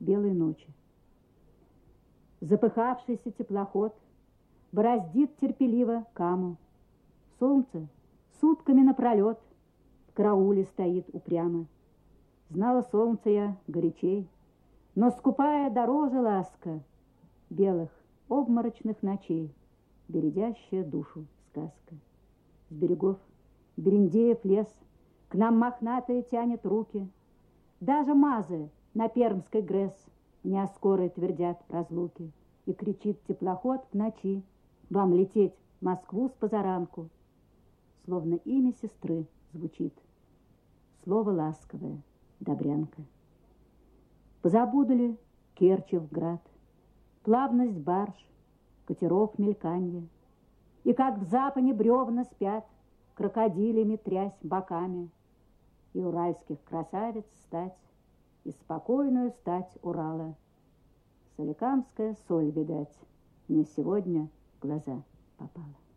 белой ночи. Запыхавшийся теплоход бороздит терпеливо каму. Солнце сутками напролет в карауле стоит упрямо. Знала солнце я горячей, но скупая дороже ласка белых обморочных ночей, бередящая душу сказка. С берегов Берендеев лес, к нам мохнатые тянет руки. Даже мазы на Пермской ГРЭС не о скорой твердят разлуки. И кричит теплоход в ночи, вам лететь в Москву с позаранку. Словно имя сестры звучит, слово ласковое, добрянка. Позабуду ли Керчев град, плавность барж, катеров мельканье, И как в запане бревна спят, крокодилями трясь боками, И уральских красавиц стать, и спокойную стать Урала. Соликамская соль, видать, мне сегодня в глаза попала.